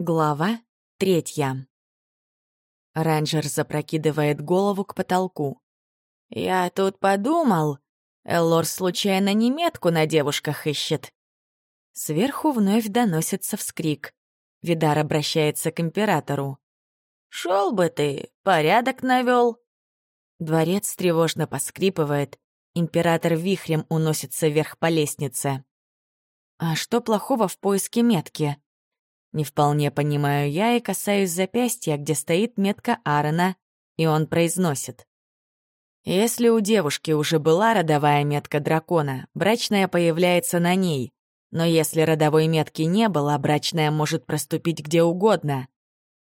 Глава третья. Рейнджер запрокидывает голову к потолку. «Я тут подумал, Эллор случайно не метку на девушках ищет». Сверху вновь доносится вскрик. Видар обращается к императору. «Шел бы ты, порядок навел. Дворец тревожно поскрипывает. Император вихрем уносится вверх по лестнице. «А что плохого в поиске метки?» Не вполне понимаю я и касаюсь запястья, где стоит метка Аарона, и он произносит. Если у девушки уже была родовая метка дракона, брачная появляется на ней. Но если родовой метки не было, брачная может проступить где угодно.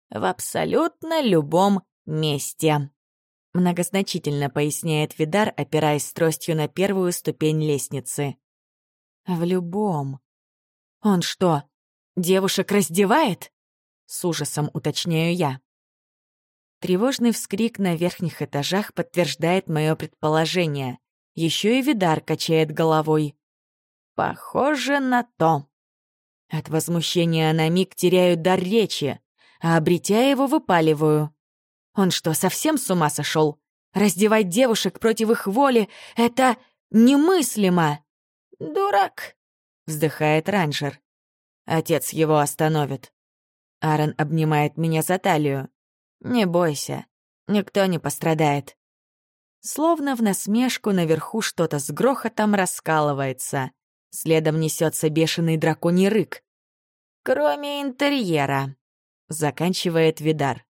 В абсолютно любом месте. Многозначительно поясняет Видар, опираясь тростью на первую ступень лестницы. В любом. Он что, Девушек раздевает?» С ужасом уточняю я. Тревожный вскрик на верхних этажах подтверждает мое предположение. Еще и Видар качает головой. «Похоже на то». От возмущения на миг теряю дар речи, а обретя его, выпаливаю. Он что, совсем с ума сошел? Раздевать девушек против их воли — это немыслимо! «Дурак!» — вздыхает ранжер. Отец его остановит. Аарон обнимает меня за талию. «Не бойся, никто не пострадает». Словно в насмешку наверху что-то с грохотом раскалывается. Следом несется бешеный драконий рык. «Кроме интерьера», — заканчивает Видар.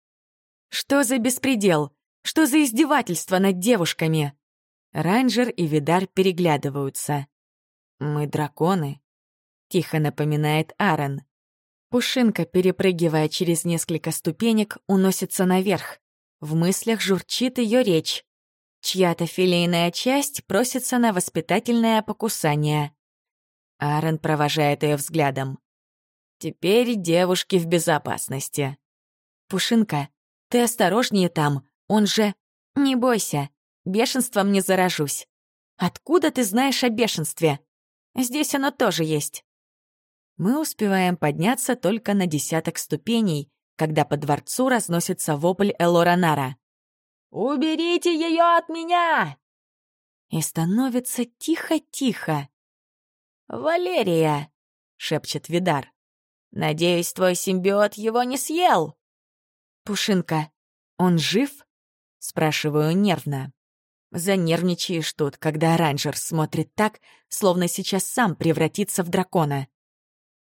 «Что за беспредел? Что за издевательство над девушками?» Рейнджер и Видар переглядываются. «Мы драконы, — тихо напоминает Аарон. Пушинка, перепрыгивая через несколько ступенек, уносится наверх. В мыслях журчит ее речь. Чья-то филейная часть просится на воспитательное покусание. Аарон провожает ее взглядом. «Теперь девушки в безопасности». «Пушинка, ты осторожнее там, он же...» «Не бойся, бешенством не заражусь». «Откуда ты знаешь о бешенстве?» «Здесь оно тоже есть». Мы успеваем подняться только на десяток ступеней, когда по дворцу разносится вопль Элоранара. «Уберите ее от меня!» И становится тихо-тихо. «Валерия!» — шепчет Видар. «Надеюсь, твой симбиот его не съел?» «Пушинка, он жив?» — спрашиваю нервно. Занервничаешь тут, когда оранжер смотрит так, словно сейчас сам превратится в дракона.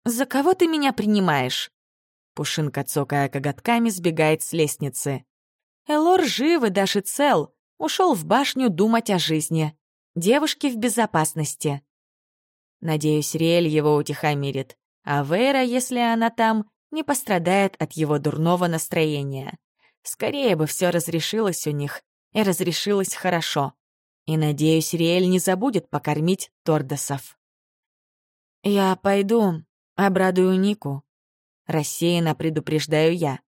«За кого ты меня принимаешь?» Пушинка, цокая коготками, сбегает с лестницы. Элор жив и даже цел. Ушел в башню думать о жизни. Девушки в безопасности. Надеюсь, Риэль его утихомирит. А Вейра, если она там, не пострадает от его дурного настроения. Скорее бы все разрешилось у них, и разрешилось хорошо. И, надеюсь, Риэль не забудет покормить Тордосов. «Я пойду, Обрадую Нику. Рассеянно предупреждаю я.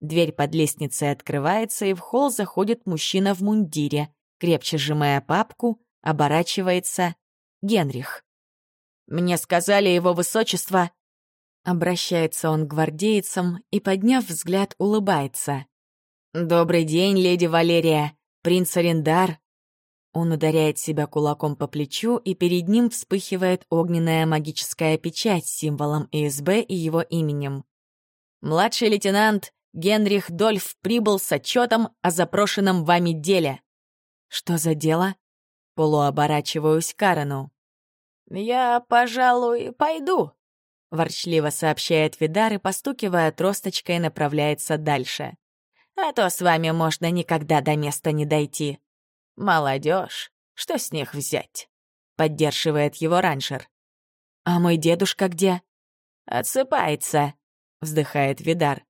Дверь под лестницей открывается, и в холл заходит мужчина в мундире, крепче сжимая папку, оборачивается Генрих. «Мне сказали его высочество...» Обращается он к гвардейцам и, подняв взгляд, улыбается. «Добрый день, леди Валерия, принц Арендар, он ударяет себя кулаком по плечу, и перед ним вспыхивает огненная магическая печать с символом ИСБ и его именем. «Младший лейтенант Генрих Дольф прибыл с отчетом о запрошенном вами деле». «Что за дело?» Полуоборачиваюсь к Карену. «Я, пожалуй, пойду», — ворчливо сообщает Видар и, постукивая тросточкой, направляется дальше. «А то с вами можно никогда до места не дойти». «Молодежь, что с них взять?» — поддерживает его раньшер. «А мой дедушка где?» «Отсыпается», — вздыхает Видар.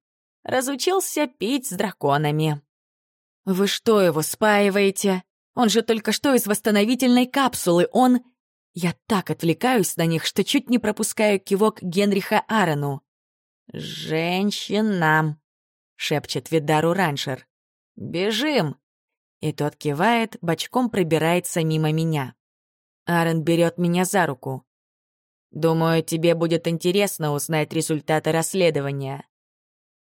«Разучился пить с драконами». «Вы что его спаиваете? Он же только что из восстановительной капсулы, он...» Я так отвлекаюсь на них, что чуть не пропускаю кивок Генриха Аарону. «Женщина!» — шепчет Видару раншер. «Бежим!» И тот кивает, бочком пробирается мимо меня. Аарон берет меня за руку. Думаю, тебе будет интересно узнать результаты расследования».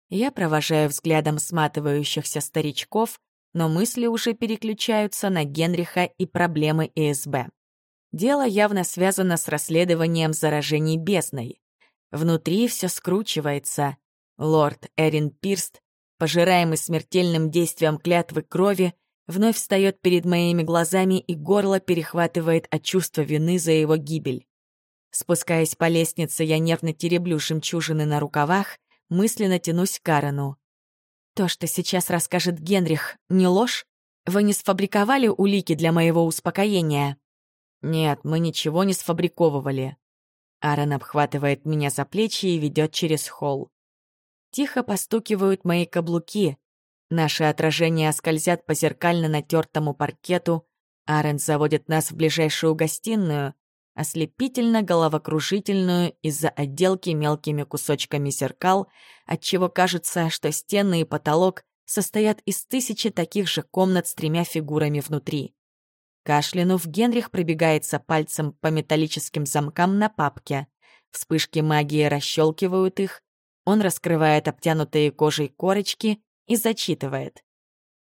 Я провожаю взглядом сматывающихся старичков, но мысли уже переключаются на Генриха и проблемы ИСБ. Дело явно связано с расследованием заражений бездной. Внутри все скручивается. Лорд Эрин Пирст, пожираемый смертельным действием клятвы крови, вновь встает перед моими глазами и горло перехватывает от чувства вины за его гибель. Спускаясь по лестнице, я нервно тереблю жемчужины на рукавах, мысленно тянусь к Карену. «То, что сейчас расскажет Генрих, не ложь? Вы не сфабриковали улики для моего успокоения?» «Нет, мы ничего не сфабриковывали». Аарон обхватывает меня за плечи и ведет через холл. Тихо постукивают мои каблуки. Наши отражения скользят по зеркально натертому паркету. Аарон заводит нас в ближайшую гостиную, ослепительно головокружительную из-за отделки мелкими кусочками зеркал, отчего кажется, что стены и потолок состоят из тысячи таких же комнат с тремя фигурами внутри. Кашлянув, Генрих пробегается пальцем по металлическим замкам на папке. Вспышки магии расщелкивают их. Он раскрывает обтянутые кожей корочки и зачитывает.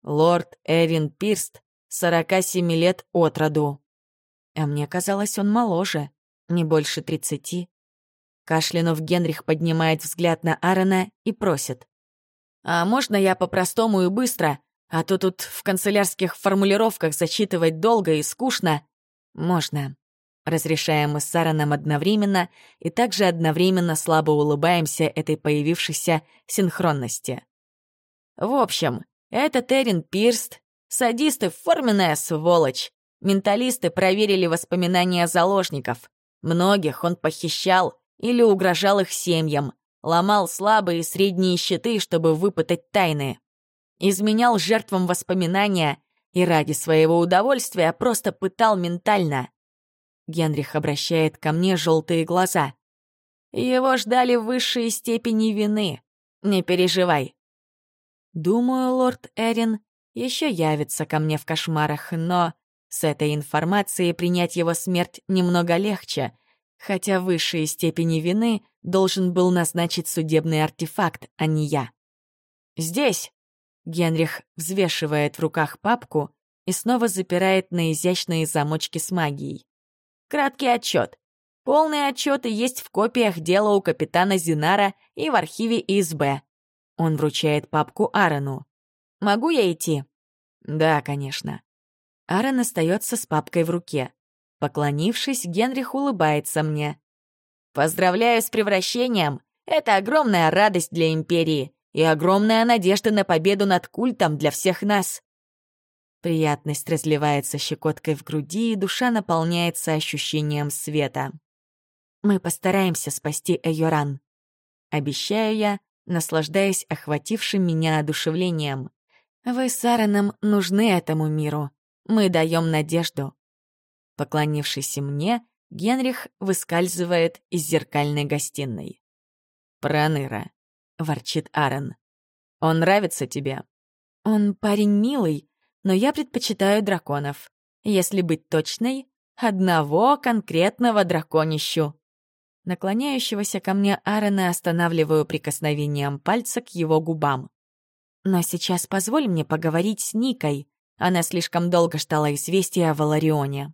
«Лорд Эрин Пирст, 47 лет от роду». А мне казалось, он моложе, не больше тридцати. Кашлянув, Генрих поднимает взгляд на Аарона и просит. «А можно я по-простому и быстро? А то тут в канцелярских формулировках зачитывать долго и скучно. Можно. Разрешаем мы с Аароном одновременно и также одновременно слабо улыбаемся этой появившейся синхронности. В общем, это Террин Пирст, садисты форменная сволочь. Менталисты проверили воспоминания заложников. Многих он похищал или угрожал их семьям, ломал слабые и средние щиты, чтобы выпытать тайны изменял жертвам воспоминания и ради своего удовольствия просто пытал ментально. Генрих обращает ко мне желтые глаза. Его ждали высшие степени вины. Не переживай. Думаю, лорд Эрин еще явится ко мне в кошмарах, но с этой информацией принять его смерть немного легче, хотя высшие степени вины должен был назначить судебный артефакт, а не я. «Здесь!» Генрих взвешивает в руках папку и снова запирает на изящные замочки с магией. Краткий отчет. Полные отчеты есть в копиях дела у капитана Зинара и в архиве ИСБ. Он вручает папку Аарону. «Могу я идти?» «Да, конечно». Аарон остается с папкой в руке. Поклонившись, Генрих улыбается мне. «Поздравляю с превращением! Это огромная радость для Империи и огромная надежда на победу над культом для всех нас. Приятность разливается щекоткой в груди, и душа наполняется ощущением света. Мы постараемся спасти Эйоран. Обещаю я, наслаждаясь охватившим меня одушевлением. Вы с Аароном нужны этому миру. Мы даем надежду. Поклонившись мне, Генрих выскальзывает из зеркальной гостиной. Проныра. — ворчит Аарон. «Он нравится тебе?» «Он парень милый, но я предпочитаю драконов. Если быть точной, одного конкретного драконищу». Наклоняющегося ко мне Аарона останавливаю прикосновением пальца к его губам. «Но сейчас позволь мне поговорить с Никой. Она слишком долго ждала известия о Валарионе».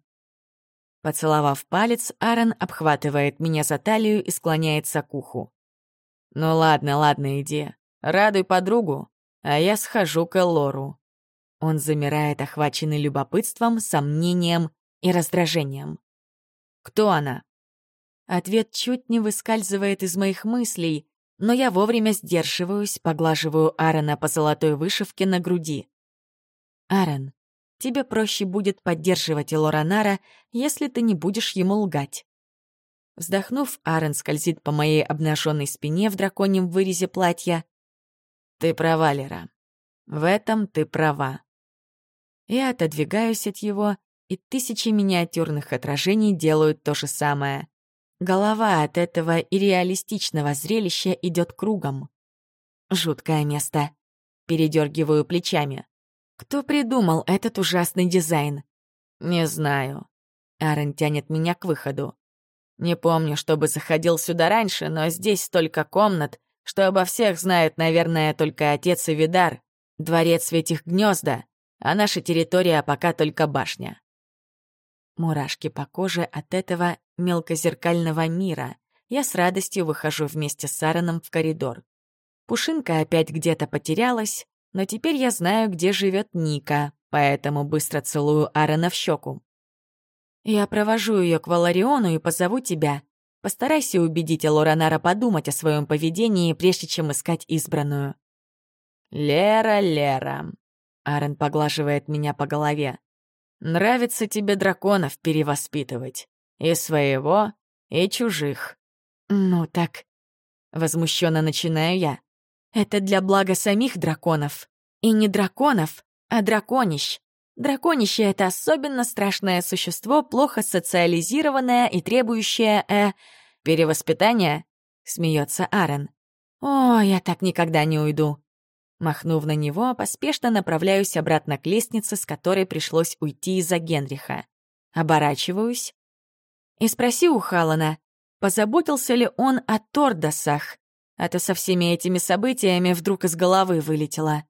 Поцеловав палец, Аарон обхватывает меня за талию и склоняется к уху. «Ну ладно, ладно, иди. Радуй подругу, а я схожу к Эллору». Он замирает, охваченный любопытством, сомнением и раздражением. «Кто она?» Ответ чуть не выскальзывает из моих мыслей, но я вовремя сдерживаюсь, поглаживаю Аарона по золотой вышивке на груди. «Аарон, тебе проще будет поддерживать Элоранара, если ты не будешь ему лгать. Вздохнув, Аарон скользит по моей обнаженной спине в драконьем вырезе платья. «Ты права, Лера. В этом ты права». Я отодвигаюсь от его, и тысячи миниатюрных отражений делают то же самое. Голова от этого и реалистичного зрелища идет кругом. Жуткое место. Передергиваю плечами. Кто придумал этот ужасный дизайн? Не знаю. Аарон тянет меня к выходу. Не помню, чтобы заходил сюда раньше, но здесь столько комнат, что обо всех знает, наверное, только отец и Видар, дворец этих гнезда, а наша территория пока только башня. Мурашки по коже от этого мелкозеркального мира. Я с радостью выхожу вместе с Аароном в коридор. Пушинка опять где-то потерялась, но теперь я знаю, где живет Ника, поэтому быстро целую Аарона в щеку. Я провожу ее к Валариону и позову тебя. Постарайся убедить Лоранара подумать о своем поведении, прежде чем искать избранную. Лера, Лера. Аарон поглаживает меня по голове. Нравится тебе драконов перевоспитывать. И своего, и чужих. Ну так. Возмущенно начинаю я. Это для блага самих драконов. И не драконов, а драконищ. Драконище — это особенно страшное существо, плохо социализированное и требующее, э, перевоспитания, — смеется Аарон. О, я так никогда не уйду. Махнув на него, поспешно направляюсь обратно к лестнице, с которой пришлось уйти из-за Генриха. Оборачиваюсь. И спроси у Халана, позаботился ли он о Тордосах, а то со всеми этими событиями вдруг из головы вылетело.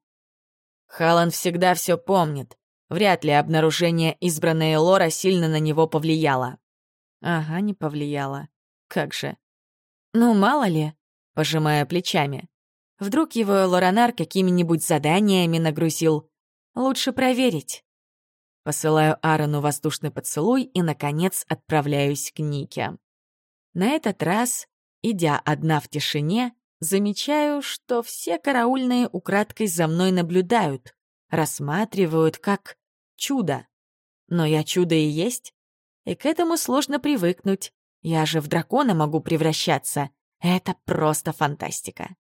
Халан всегда все помнит. Вряд ли обнаружение избранной Лора сильно на него повлияло. Ага, не повлияло. Как же. Ну, мало ли, пожимая плечами. Вдруг его Лоранар какими-нибудь заданиями нагрузил. Лучше проверить. Посылаю Аарону воздушный поцелуй и, наконец, отправляюсь к Нике. На этот раз, идя одна в тишине, замечаю, что все караульные украдкой за мной наблюдают, рассматривают как чудо. Но я чудо и есть. И к этому сложно привыкнуть. Я же в дракона могу превращаться. Это просто фантастика.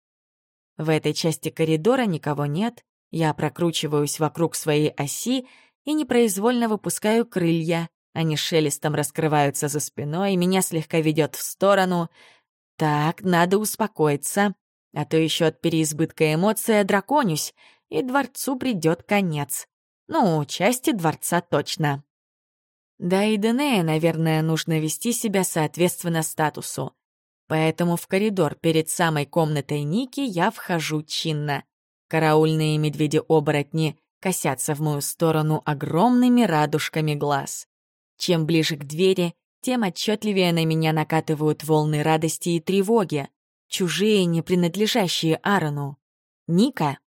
В этой части коридора никого нет, я прокручиваюсь вокруг своей оси и непроизвольно выпускаю крылья. Они шелестом раскрываются за спиной, меня слегка ведет в сторону. Так, надо успокоиться, а то еще от переизбытка эмоций драконюсь, и дворцу придет конец. Ну, части дворца точно. Да и Денея, наверное, нужно вести себя соответственно статусу. Поэтому в коридор перед самой комнатой Ники я вхожу чинно. Караульные медведи-оборотни косятся в мою сторону огромными радужками глаз. Чем ближе к двери, тем отчетливее на меня накатывают волны радости и тревоги, чужие, не принадлежащие Аарону. Ника.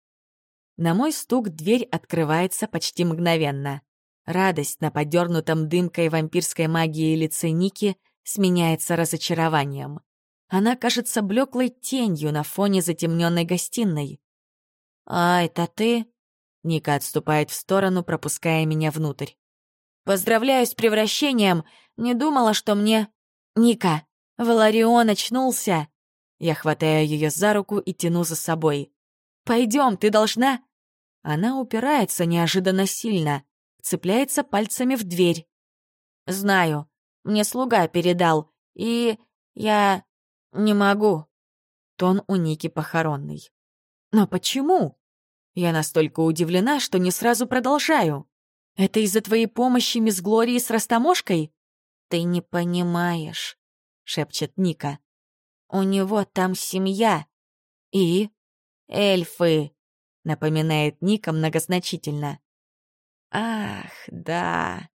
На мой стук дверь открывается почти мгновенно. Радость на подернутом дымкой вампирской магии лице Ники сменяется разочарованием. Она кажется блеклой тенью на фоне затемненной гостиной. «А, это ты?» Ника отступает в сторону, пропуская меня внутрь. «Поздравляю с превращением! Не думала, что мне...» «Ника, Валарион очнулся!» Я хватаю ее за руку и тяну за собой. «Пойдем, ты должна...» Она упирается неожиданно сильно, цепляется пальцами в дверь. «Знаю, мне слуга передал, и я «Не могу». Тон у Ники похоронный. «Но почему?» Я настолько удивлена, что не сразу продолжаю. «Это из-за твоей помощи мисс Глории с растаможкой?» «Ты не понимаешь», — шепчет Ника. «У него там семья. И?» «Эльфы», — напоминает Ника многозначительно. «Ах, да.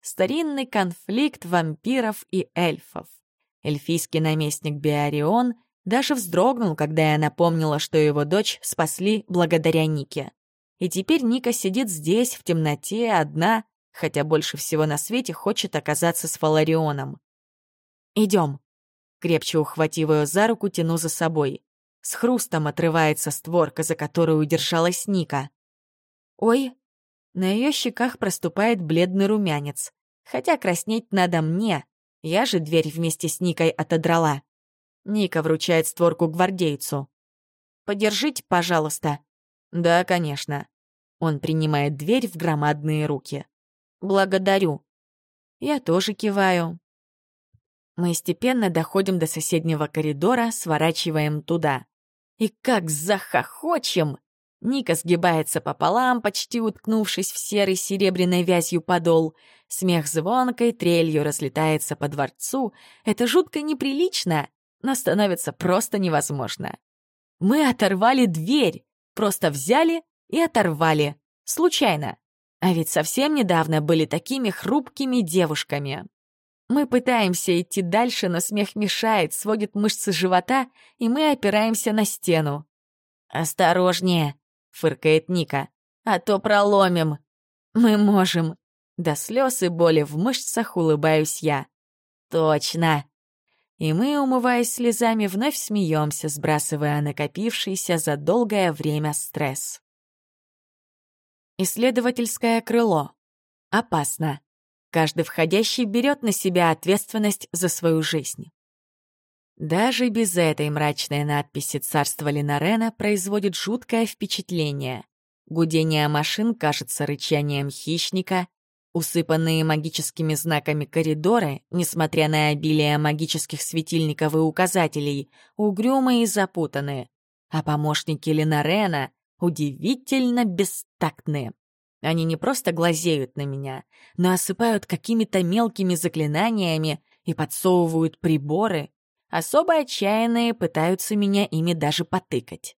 Старинный конфликт вампиров и эльфов. Эльфийский наместник Биарион даже вздрогнул, когда я напомнила, что его дочь спасли благодаря Нике. И теперь Ника сидит здесь, в темноте, одна, хотя больше всего на свете хочет оказаться с Фаларионом. Идем. Крепче ухватив ее за руку, тяну за собой. С хрустом отрывается створка, за которую удержалась Ника. «Ой!» На ее щеках проступает бледный румянец. Хотя краснеть надо мне, я же дверь вместе с Никой отодрала. Ника вручает створку гвардейцу. «Подержите, пожалуйста». «Да, конечно». Он принимает дверь в громадные руки. «Благодарю». Я тоже киваю. Мы степенно доходим до соседнего коридора, сворачиваем туда. И как захохочем! Ника сгибается пополам, почти уткнувшись в серый серебряной вязью подол. Смех звонкой трелью разлетается по дворцу. Это жутко неприлично, но становится просто невозможно. Мы оторвали дверь, просто взяли и оторвали. Случайно. А ведь совсем недавно были такими хрупкими девушками. Мы пытаемся идти дальше, но смех мешает, сводит мышцы живота, и мы опираемся на стену. «Осторожнее!» — фыркает Ника. «А то проломим!» «Мы можем!» До слез и боли в мышцах улыбаюсь я. «Точно!» И мы, умываясь слезами, вновь смеемся, сбрасывая накопившийся за долгое время стресс. Исследовательское крыло. Опасно. Каждый входящий берет на себя ответственность за свою жизнь. Даже без этой мрачной надписи «Царство Ленарена» производит жуткое впечатление. Гудение машин кажется рычанием хищника, усыпанные магическими знаками коридоры, несмотря на обилие магических светильников и указателей, угрюмые и запутанные, а помощники Ленарена удивительно бестактные. Они не просто глазеют на меня, но осыпают какими-то мелкими заклинаниями и подсовывают приборы, Особо отчаянные пытаются меня ими даже потыкать.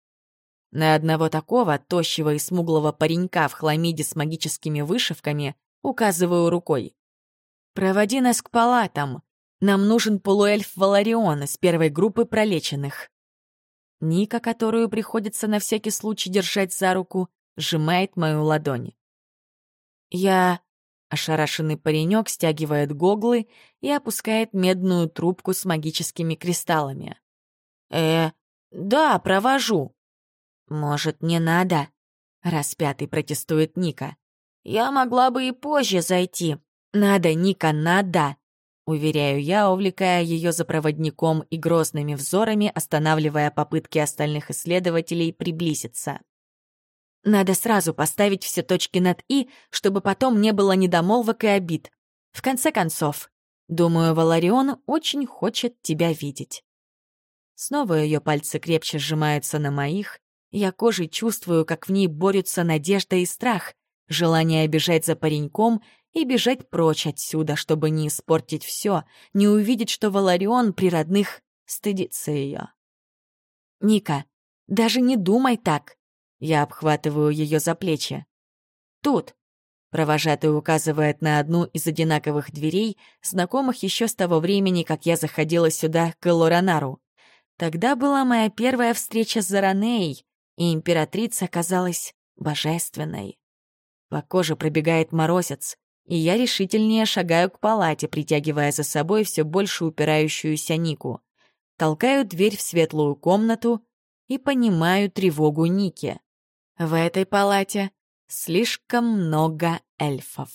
На одного такого, тощего и смуглого паренька в хламиде с магическими вышивками указываю рукой. «Проводи нас к палатам. Нам нужен полуэльф Валарион из первой группы пролеченных». Ника, которую приходится на всякий случай держать за руку, сжимает мою ладонь. «Я Ошарашенный паренек стягивает гоглы и опускает медную трубку с магическими кристаллами. «Э, да, провожу». «Может, не надо?» — распятый протестует Ника. «Я могла бы и позже зайти». «Надо, Ника, надо!» — уверяю я, увлекая ее за проводником и грозными взорами, останавливая попытки остальных исследователей приблизиться. Надо сразу поставить все точки над «и», чтобы потом не было недомолвок и обид. В конце концов, думаю, Валарион очень хочет тебя видеть. Снова ее пальцы крепче сжимаются на моих. Я кожей чувствую, как в ней борются надежда и страх, желание бежать за пареньком и бежать прочь отсюда, чтобы не испортить все, не увидеть, что Валарион при родных стыдится ее. «Ника, даже не думай так!» Я обхватываю ее за плечи. «Тут!» Провожатый указывает на одну из одинаковых дверей, знакомых еще с того времени, как я заходила сюда, к Лоранару. Тогда была моя первая встреча с Заранеей, и императрица казалась божественной. По коже пробегает морозец, и я решительнее шагаю к палате, притягивая за собой все больше упирающуюся Нику. Толкаю дверь в светлую комнату и понимаю тревогу Ники. В этой палате слишком много эльфов.